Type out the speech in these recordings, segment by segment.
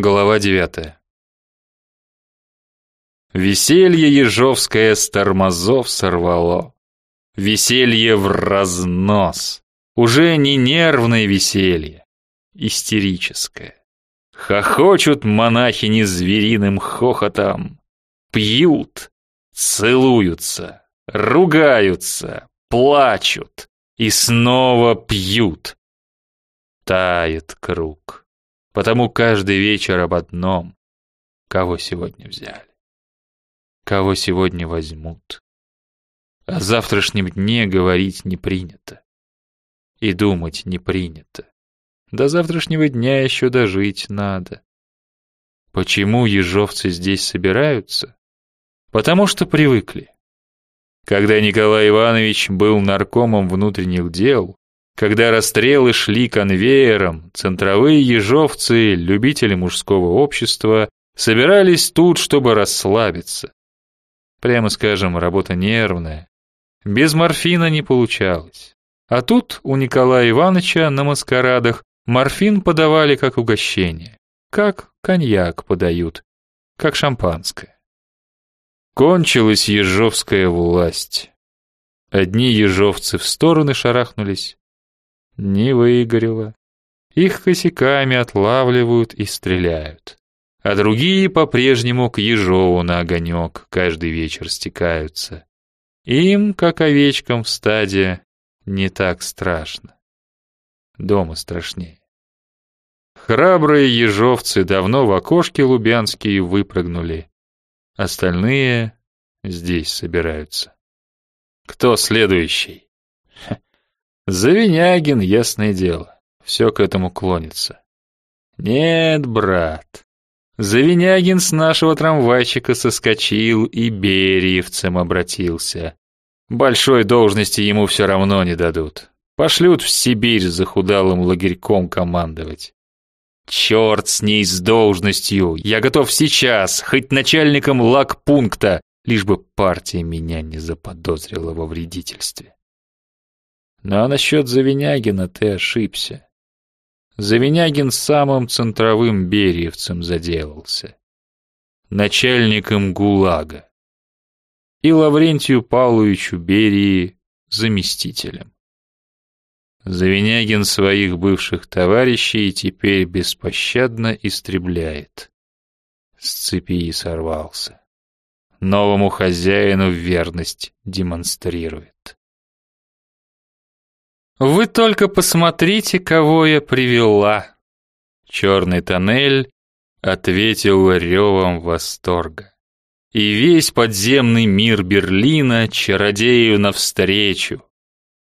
Глава девятая. Веселье ежовское с тормозов сорвало. Веселье в разнос. Уже не нервное веселье, истерическое. Хохочут монахини звериным хохотом. Пьют, целуются, ругаются, плачут и снова пьют. Тает круг. Потому каждый вечер об одном. Кого сегодня взяли? Кого сегодня возьмут? О завтрашнем дне говорить не принято. И думать не принято. До завтрашнего дня еще дожить надо. Почему ежовцы здесь собираются? Потому что привыкли. Когда Николай Иванович был наркомом внутренних дел, когда расстрелы шли конвейером, центровые ежовцы, любители мужского общества, собирались тут, чтобы расслабиться. Прямо скажем, работа нервная. Без морфина не получалось. А тут у Николая Ивановича на маскарадах морфин подавали как угощение, как коньяк подают, как шампанское. Кончилась ежовская власть. Одни ежовцы в стороны шарахнулись, не выгорело. Их косяками отлавливают и стреляют. А другие по-прежнему к Ежову на огонек каждый вечер стекаются. Им, как овечкам в стаде, не так страшно. Дома страшнее. Храбрые ежовцы давно в окошке лубянские выпрыгнули. Остальные здесь собираются. Кто следующий? Завинягин, ясное дело, все к этому клонится. Нет, брат, Завинягин с нашего трамвайчика соскочил и бериевцем обратился. Большой должности ему все равно не дадут. Пошлют в Сибирь захудалым лагерьком командовать. Черт с ней с должностью, я готов сейчас, хоть начальником лагпункта, лишь бы партия меня не заподозрила во вредительстве. Но насчет Завинягина ты ошибся. Завинягин самым центровым бериевцем заделался. Начальником ГУЛАГа. И Лаврентию Павловичу Берии заместителем. Завинягин своих бывших товарищей теперь беспощадно истребляет. С цепи сорвался. Новому хозяину верность демонстрирует. Вы только посмотрите, кого я привела. Черный тоннель ответил ревом восторга. И весь подземный мир Берлина чародею навстречу.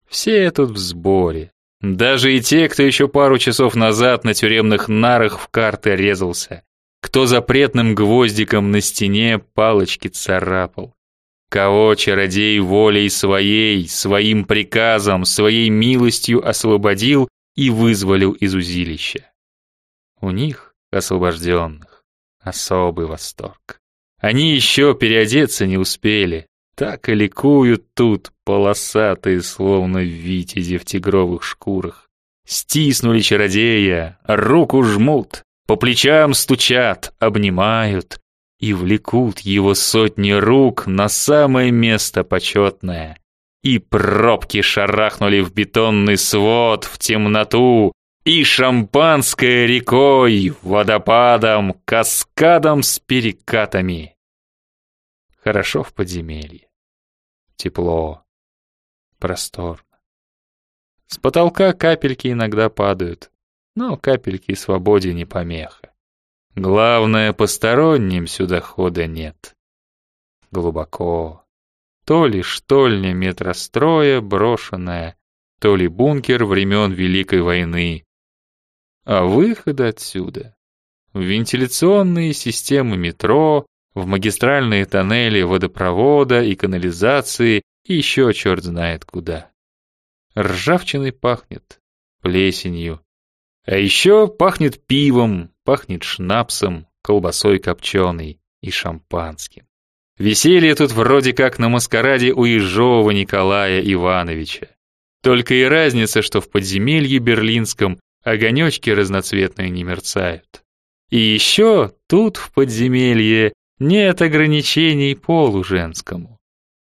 Все тут в сборе. Даже и те, кто еще пару часов назад на тюремных нарах в карты резался, кто запретным гвоздиком на стене палочки царапал. Кого чародей волей своей, своим приказом, своей милостью освободил и вызволил из узилища. У них, освобожденных, особый восторг. Они еще переодеться не успели, так и ликуют тут, полосатые, словно витязи в тигровых шкурах. Стиснули чародея, руку жмут, по плечам стучат, обнимают, и влекут его сотни рук на самое место почетное. И пробки шарахнули в бетонный свод, в темноту, и шампанское рекой, водопадом, каскадом с перекатами. Хорошо в подземелье. Тепло. Просторно. С потолка капельки иногда падают, но капельки свободе не помеха. Главное, посторонним сюда хода нет. Глубоко. То ли штольня метростроя брошенная, то ли бункер времен Великой войны. А выход отсюда в вентиляционные системы метро, в магистральные тоннели водопровода и канализации и еще черт знает куда. Ржавчиной пахнет, плесенью. А еще пахнет пивом, Пахнет шнапсом, колбасой копченой и шампанским. Веселье тут вроде как на маскараде у Ежова Николая Ивановича. Только и разница, что в подземелье берлинском огонечки разноцветные не мерцают. И еще тут, в подземелье, нет ограничений полу женскому.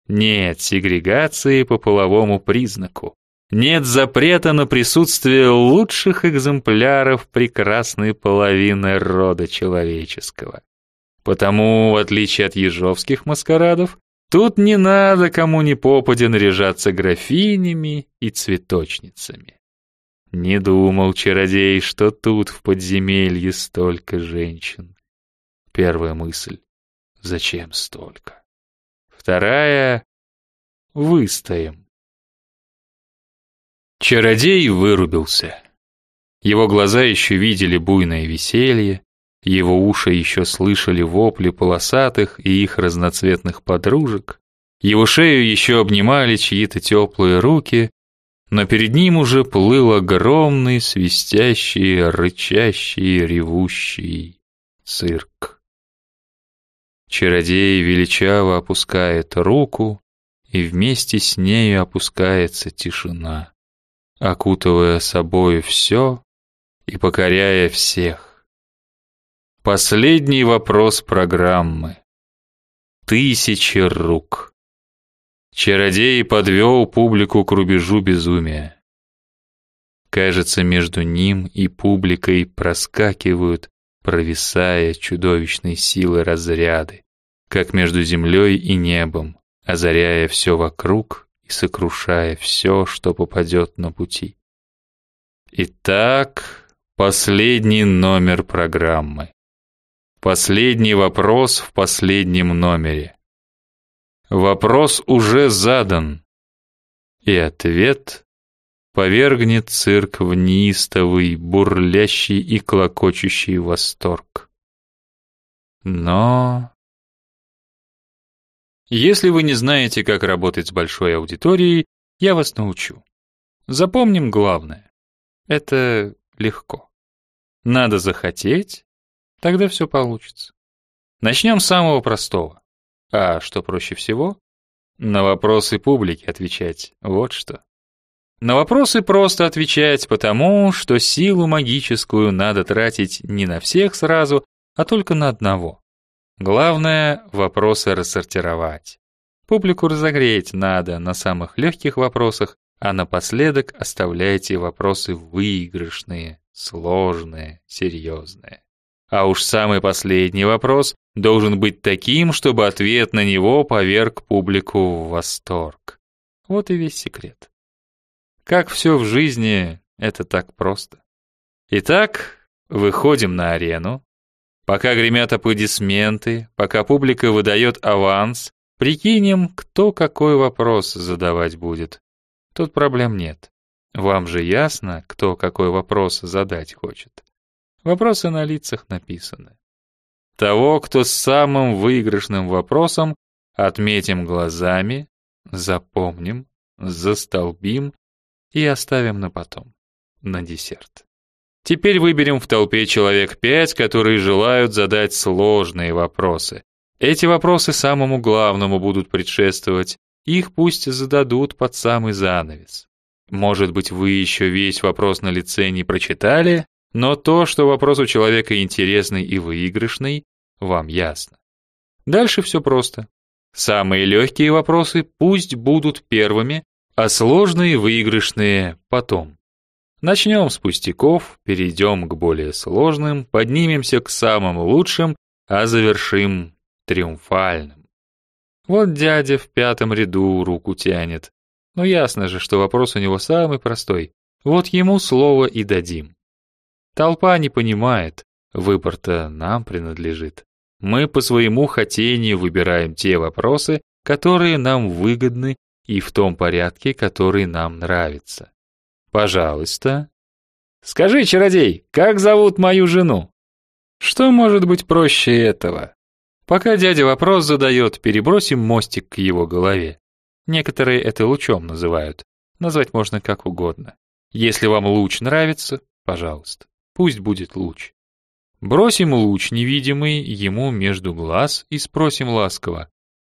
Нет сегрегации по половому признаку. Нет запрета на присутствие лучших экземпляров прекрасной половины рода человеческого. Потому, в отличие от ежовских маскарадов, тут не надо кому ни попадя наряжаться графинями и цветочницами. Не думал чародей, что тут в подземелье столько женщин. Первая мысль — зачем столько? Вторая — выстоим. Чародей вырубился. Его глаза еще видели буйное веселье, его уши еще слышали вопли полосатых и их разноцветных подружек, его шею еще обнимали чьи-то теплые руки, но перед ним уже плыл огромный, свистящий, рычащий, ревущий цирк. Чародей величаво опускает руку, и вместе с нею опускается тишина, окутывая собой все и покоряя всех. Последний вопрос программы. Тысячи рук. Чародей подвел публику к рубежу безумия. Кажется, между ним и публикой проскакивают, провисая чудовищной силы разряды, как между землей и небом, озаряя все вокруг и сокрушая все, что попадет на пути. Итак, последний номер программы. Последний вопрос в последнем номере. Вопрос уже задан, и ответ повергнет цирк в неистовый, бурлящий и клокочущий восторг. Но... Если вы не знаете, как работать с большой аудиторией, я вас научу. Запомним главное. Это легко. Надо захотеть, тогда все получится. Начнем с самого простого. А что проще всего? На вопросы публики отвечать. Вот что. На вопросы просто отвечать, потому что силу магическую надо тратить не на всех сразу, а только на одного. Главное — вопросы рассортировать. Публику разогреть надо на самых легких вопросах, а напоследок оставляйте вопросы выигрышные, сложные, серьезные. А уж самый последний вопрос должен быть таким, чтобы ответ на него поверг публику в восторг. Вот и весь секрет. Как все в жизни, это так просто. Итак, выходим на арену. Пока гремят аплодисменты, пока публика выдает аванс, прикинем, кто какой вопрос задавать будет. Тут проблем нет. Вам же ясно, кто какой вопрос задать хочет. Вопросы на лицах написаны. Того, кто с самым выигрышным вопросом, отметим глазами, запомним, застолбим и оставим на потом, на десерт. Теперь выберем в толпе человек пять, которые желают задать сложные вопросы. Эти вопросы самому главному будут предшествовать, их пусть зададут под самый занавес. Может быть, вы еще весь вопрос на лице не прочитали, но то, что вопрос у человека интересный и выигрышный, вам ясно. Дальше все просто. Самые легкие вопросы пусть будут первыми, а сложные выигрышные потом. Начнем с пустяков, перейдем к более сложным, поднимемся к самым лучшим, а завершим триумфальным. Вот дядя в пятом ряду руку тянет. Но ясно же, что вопрос у него самый простой. Вот ему слово и дадим. Толпа не понимает, выбор-то нам принадлежит. Мы по своему хотению выбираем те вопросы, которые нам выгодны и в том порядке, который нам нравится. Пожалуйста. Скажи, чародей, как зовут мою жену? Что может быть проще этого? Пока дядя вопрос задает, перебросим мостик к его голове. Некоторые это лучом называют. Назвать можно как угодно. Если вам луч нравится, пожалуйста. Пусть будет луч. Бросим луч невидимый ему между глаз и спросим ласково.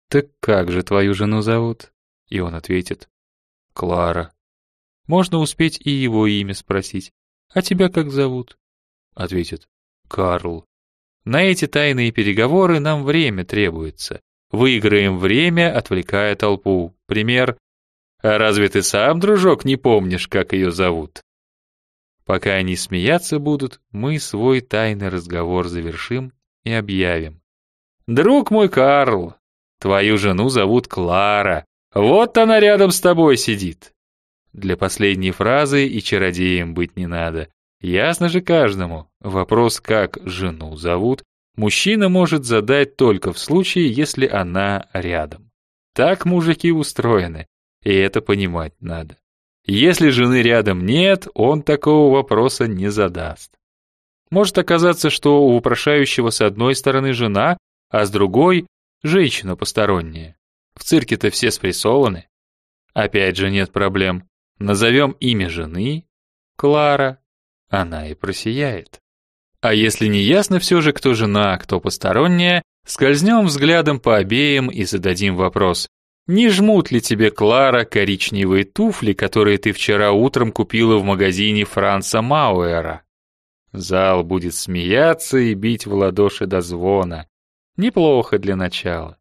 «Так как же твою жену зовут?» И он ответит. «Клара». Можно успеть и его имя спросить. «А тебя как зовут?» Ответит. «Карл». На эти тайные переговоры нам время требуется. Выиграем время, отвлекая толпу. Пример. А разве ты сам, дружок, не помнишь, как ее зовут? Пока они смеяться будут, мы свой тайный разговор завершим и объявим. «Друг мой Карл, твою жену зовут Клара. Вот она рядом с тобой сидит». Для последней фразы и чародеем быть не надо. Ясно же каждому, вопрос, как жену зовут, мужчина может задать только в случае, если она рядом. Так мужики устроены, и это понимать надо. Если жены рядом нет, он такого вопроса не задаст. Может оказаться, что у вопрошающего с одной стороны жена, а с другой – женщина посторонняя. В цирке-то все спрессованы. Опять же нет проблем. Назовем имя жены – Клара. Она и просияет. А если не ясно все же, кто жена, кто посторонняя, скользнем взглядом по обеим и зададим вопрос. Не жмут ли тебе, Клара, коричневые туфли, которые ты вчера утром купила в магазине Франца Мауэра? Зал будет смеяться и бить в ладоши до звона. Неплохо для начала.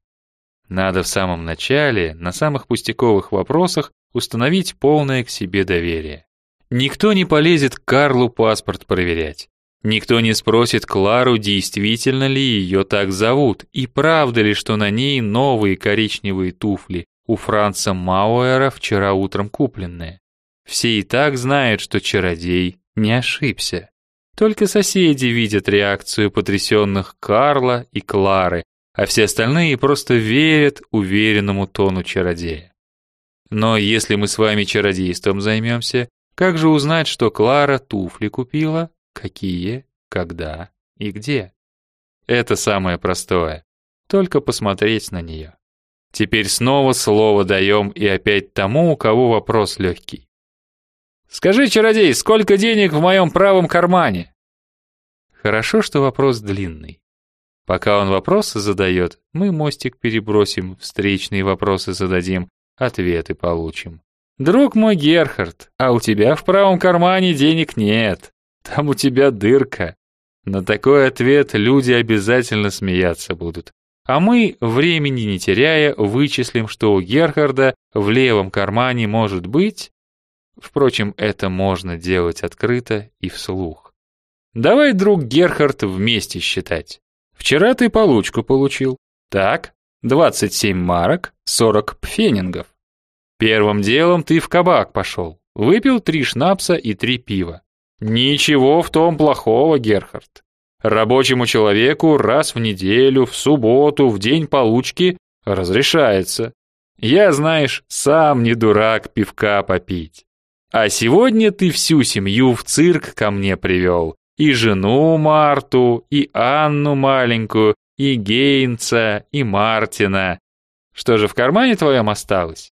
Надо в самом начале, на самых пустяковых вопросах, установить полное к себе доверие. Никто не полезет к Карлу паспорт проверять. Никто не спросит Клару, действительно ли ее так зовут, и правда ли, что на ней новые коричневые туфли, у Франца Мауэра вчера утром купленные. Все и так знают, что чародей не ошибся. Только соседи видят реакцию потрясенных Карла и Клары, а все остальные просто верят уверенному тону чародея. Но если мы с вами чародейством займемся, как же узнать, что Клара туфли купила, какие, когда и где. Это самое простое. Только посмотреть на нее. Теперь снова слово даем и опять тому, у кого вопрос легкий. «Скажи, чародей, сколько денег в моем правом кармане?» Хорошо, что вопрос длинный. Пока он вопросы задает, мы мостик перебросим, встречные вопросы зададим, ответы получим. «Друг мой Герхард, а у тебя в правом кармане денег нет. Там у тебя дырка. На такой ответ люди обязательно смеяться будут. А мы, времени не теряя, вычислим, что у Герхарда в левом кармане может быть... Впрочем, это можно делать открыто и вслух. Давай, друг Герхард, вместе считать. Вчера ты получку получил. Так, 27 марок, 40 пфенингов. Первым делом ты в кабак пошел. Выпил три шнапса и три пива. Ничего в том плохого, Герхард. Рабочему человеку раз в неделю, в субботу, в день получки разрешается. Я, знаешь, сам не дурак пивка попить. А сегодня ты всю семью в цирк ко мне привел. И жену Марту, и Анну маленькую, и Гейнца, и Мартина. Что же в кармане твоем осталось?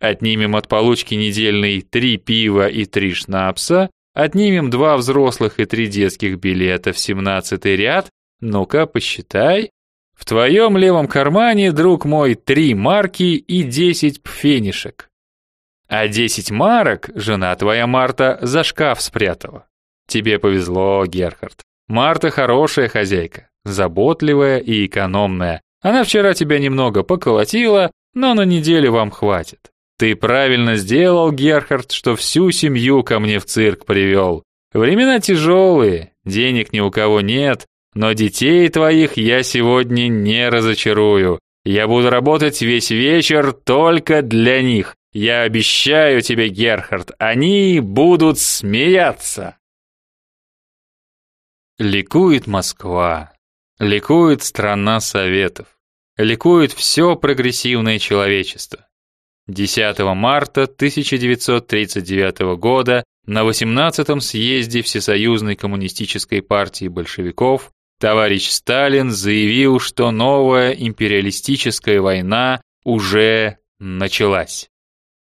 Отнимем от получки недельной три пива и три шнапса, Отнимем два взрослых и три детских билета в семнадцатый ряд. Ну-ка, посчитай. В твоем левом кармане, друг мой, три марки и десять пфенишек. А десять марок жена твоя Марта за шкаф спрятала. Тебе повезло, Герхард. Марта хорошая хозяйка, заботливая и экономная. Она вчера тебя немного поколотила, но на неделю вам хватит. Ты правильно сделал, Герхард, что всю семью ко мне в цирк привел. Времена тяжелые, денег ни у кого нет, но детей твоих я сегодня не разочарую. Я буду работать весь вечер только для них. Я обещаю тебе, Герхард, они будут смеяться. Ликует Москва. Ликует страна Советов. Ликует все прогрессивное человечество. 10 марта 1939 года на 18-м съезде Всесоюзной коммунистической партии большевиков товарищ Сталин заявил, что новая империалистическая война уже началась.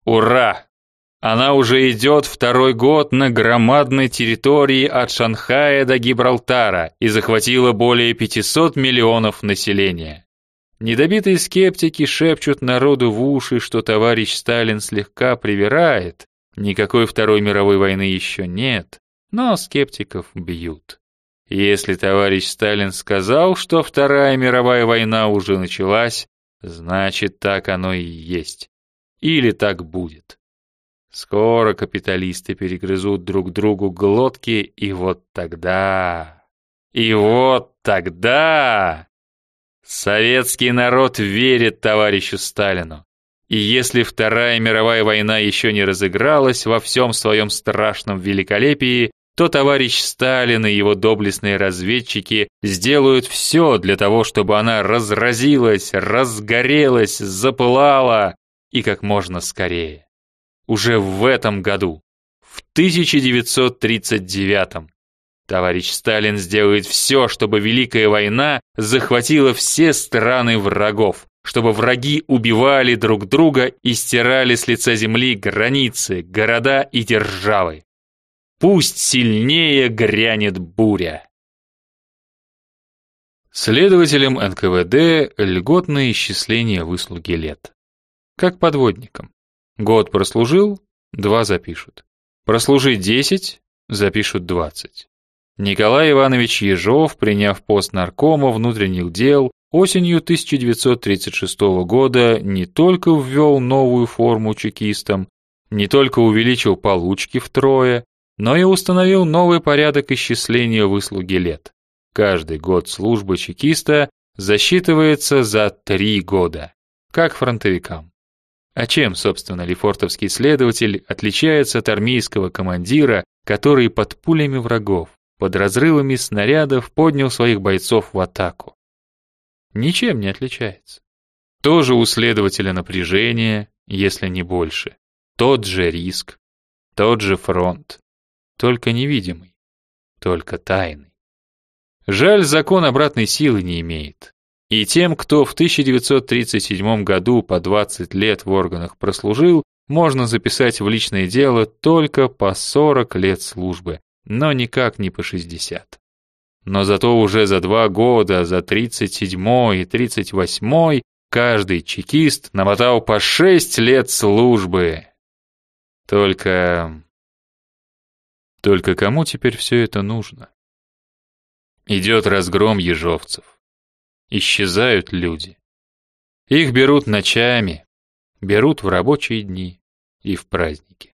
Ура! Она уже идет второй год на громадной территории от Шанхая до Гибралтара и захватила более 500 миллионов населения. Недобитые скептики шепчут народу в уши, что товарищ Сталин слегка привирает. Никакой Второй мировой войны еще нет, но скептиков бьют. Если товарищ Сталин сказал, что Вторая мировая война уже началась, значит, так оно и есть. Или так будет. Скоро капиталисты перегрызут друг другу глотки, и вот тогда... И вот тогда... Советский народ верит товарищу Сталину. И если Вторая мировая война еще не разыгралась во всем своем страшном великолепии, то товарищ Сталин и его доблестные разведчики сделают все для того, чтобы она разразилась, разгорелась, запылала и как можно скорее. Уже в этом году, в 1939 товарищ Сталин сделает все, чтобы Великая война захватила все страны врагов, чтобы враги убивали друг друга и стирали с лица земли границы, города и державы. Пусть сильнее грянет буря. Следователям НКВД льготное исчисление выслуги лет. Как подводникам. Год прослужил, два запишут. Прослужить десять, запишут двадцать. Николай Иванович Ежов, приняв пост наркома внутренних дел, осенью 1936 года не только ввел новую форму чекистам, не только увеличил получки втрое, но и установил новый порядок исчисления выслуги лет. Каждый год службы чекиста засчитывается за три года, как фронтовикам. А чем, собственно, лефортовский следователь отличается от армейского командира, который под пулями врагов, под разрывами снарядов поднял своих бойцов в атаку? Ничем не отличается. Тоже у следователя напряжение, если не больше. Тот же риск, тот же фронт только невидимый, только тайный. Жаль, закон обратной силы не имеет. И тем, кто в 1937 году по 20 лет в органах прослужил, можно записать в личное дело только по 40 лет службы, но никак не по 60. Но зато уже за два года, за 37 и 38 каждый чекист намотал по 6 лет службы. Только только кому теперь все это нужно? Идет разгром ежовцев. Исчезают люди. Их берут ночами, берут в рабочие дни и в праздники.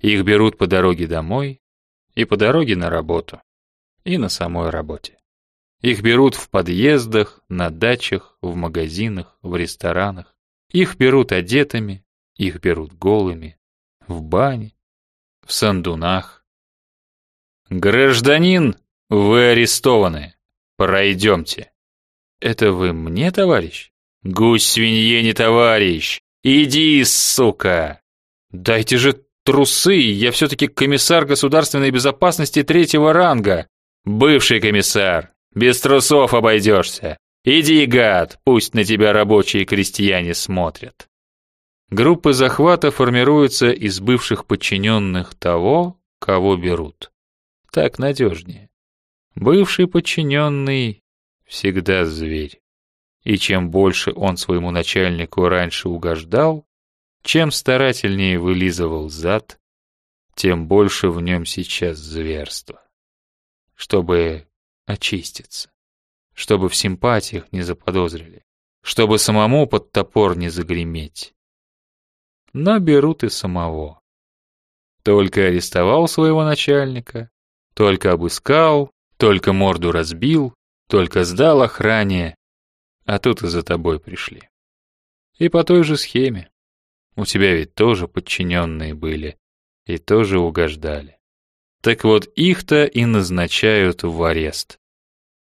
Их берут по дороге домой и по дороге на работу, и на самой работе. Их берут в подъездах, на дачах, в магазинах, в ресторанах. Их берут одетыми, их берут голыми, в бане, в сандунах, «Гражданин, вы арестованы. Пройдемте». «Это вы мне, товарищ?» «Гусь свинье не товарищ. Иди, сука!» «Дайте же трусы, я все-таки комиссар государственной безопасности третьего ранга». «Бывший комиссар, без трусов обойдешься. Иди, гад, пусть на тебя рабочие крестьяне смотрят». Группы захвата формируются из бывших подчиненных того, кого берут. Так надежнее. Бывший подчиненный всегда зверь. И чем больше он своему начальнику раньше угождал, чем старательнее вылизывал зад, тем больше в нем сейчас зверства. Чтобы очиститься, чтобы в симпатиях не заподозрили, чтобы самому под топор не загреметь. Но берут и самого. Только арестовал своего начальника, только обыскал, только морду разбил, только сдал охране, а тут и за тобой пришли. И по той же схеме. У тебя ведь тоже подчиненные были и тоже угождали. Так вот их-то и назначают в арест.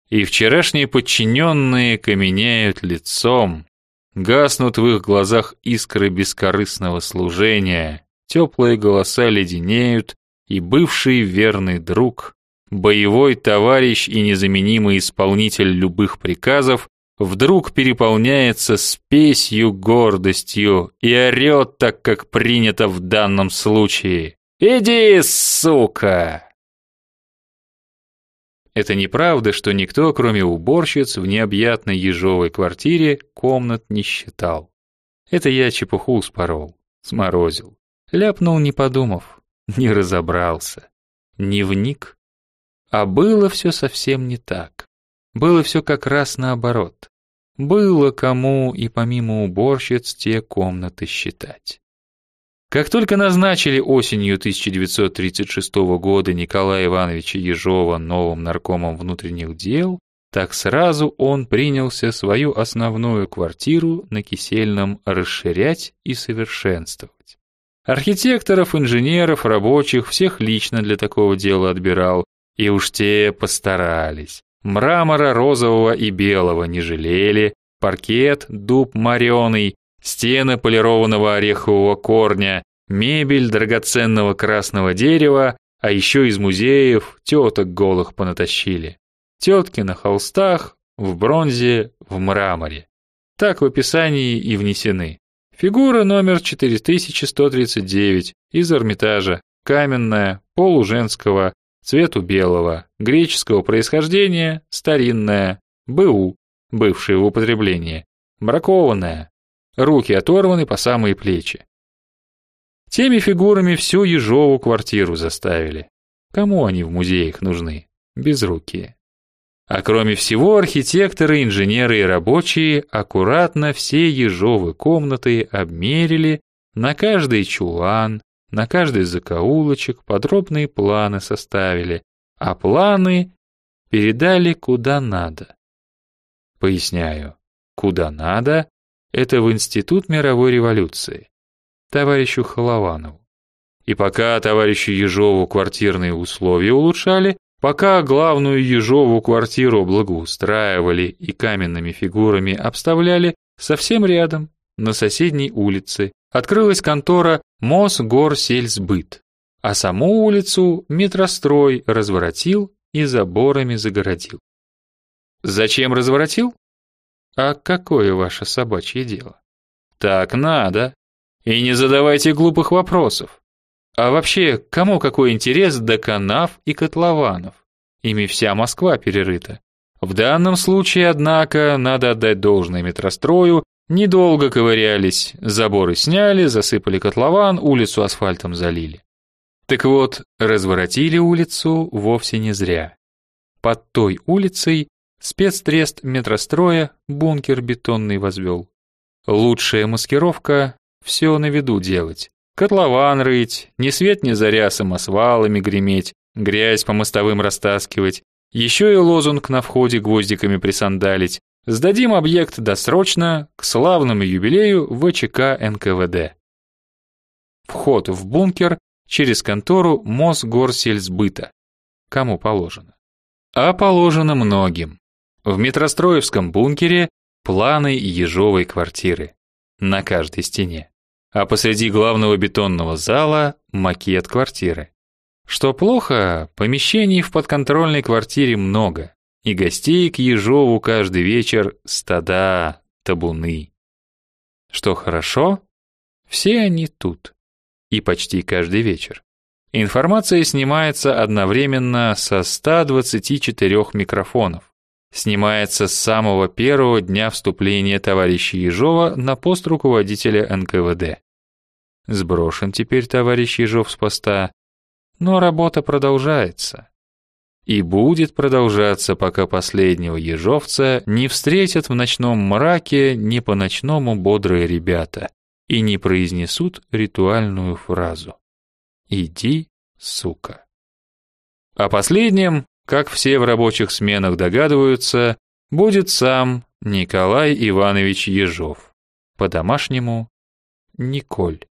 И вчерашние подчиненные каменеют лицом, гаснут в их глазах искры бескорыстного служения, теплые голоса леденеют, и бывший верный друг, боевой товарищ и незаменимый исполнитель любых приказов, вдруг переполняется спесью гордостью и орет так, как принято в данном случае. «Иди, сука!» Это неправда, что никто, кроме уборщиц, в необъятной ежовой квартире комнат не считал. Это я чепуху спорол, сморозил. Ляпнул, не подумав не разобрался, не вник. А было все совсем не так. Было все как раз наоборот. Было кому и помимо уборщиц те комнаты считать. Как только назначили осенью 1936 года Николая Ивановича Ежова новым наркомом внутренних дел, так сразу он принялся свою основную квартиру на Кисельном расширять и совершенствовать. Архитекторов, инженеров, рабочих всех лично для такого дела отбирал, и уж те постарались. Мрамора розового и белого не жалели, паркет, дуб мореный, стены полированного орехового корня, мебель драгоценного красного дерева, а еще из музеев теток голых понатащили. Тетки на холстах, в бронзе, в мраморе. Так в описании и внесены. Фигура номер 4139 из Эрмитажа, каменная, полуженского, цвету белого, греческого происхождения, старинная, БУ, бывшее в употреблении, бракованная, руки оторваны по самые плечи. Теми фигурами всю Ежову квартиру заставили. Кому они в музеях нужны? Безрукие. А кроме всего, архитекторы, инженеры и рабочие аккуратно все ежовы комнаты обмерили, на каждый чулан, на каждый закоулочек подробные планы составили, а планы передали куда надо. Поясняю, куда надо — это в Институт мировой революции, товарищу Холованову. И пока товарищу Ежову квартирные условия улучшали, Пока главную ежову квартиру благоустраивали и каменными фигурами обставляли, совсем рядом, на соседней улице, открылась контора Мосгорсельсбыт, а саму улицу метрострой разворотил и заборами загородил. Зачем разворотил? А какое ваше собачье дело? Так надо. И не задавайте глупых вопросов. А вообще, кому какой интерес до канав и котлованов? Ими вся Москва перерыта. В данном случае, однако, надо отдать должное метрострою, недолго ковырялись, заборы сняли, засыпали котлован, улицу асфальтом залили. Так вот, разворотили улицу вовсе не зря. Под той улицей спецтрест метростроя бункер бетонный возвел. Лучшая маскировка — все на виду делать. Котлован рыть, ни свет ни заря самосвалами греметь, грязь по мостовым растаскивать, еще и лозунг на входе гвоздиками присандалить. Сдадим объект досрочно к славному юбилею ВЧК НКВД. Вход в бункер через контору Мосгорсельсбыта. Кому положено? А положено многим. В метростроевском бункере планы ежовой квартиры на каждой стене а посреди главного бетонного зала макет квартиры. Что плохо, помещений в подконтрольной квартире много, и гостей к Ежову каждый вечер стада, табуны. Что хорошо, все они тут, и почти каждый вечер. Информация снимается одновременно со 124 микрофонов. Снимается с самого первого дня вступления товарища Ежова на пост руководителя НКВД. Сброшен теперь товарищ Ежов с поста, но работа продолжается. И будет продолжаться, пока последнего ежовца не встретят в ночном мраке не по-ночному бодрые ребята и не произнесут ритуальную фразу «Иди, сука». А последним, как все в рабочих сменах догадываются, будет сам Николай Иванович Ежов, по-домашнему Николь.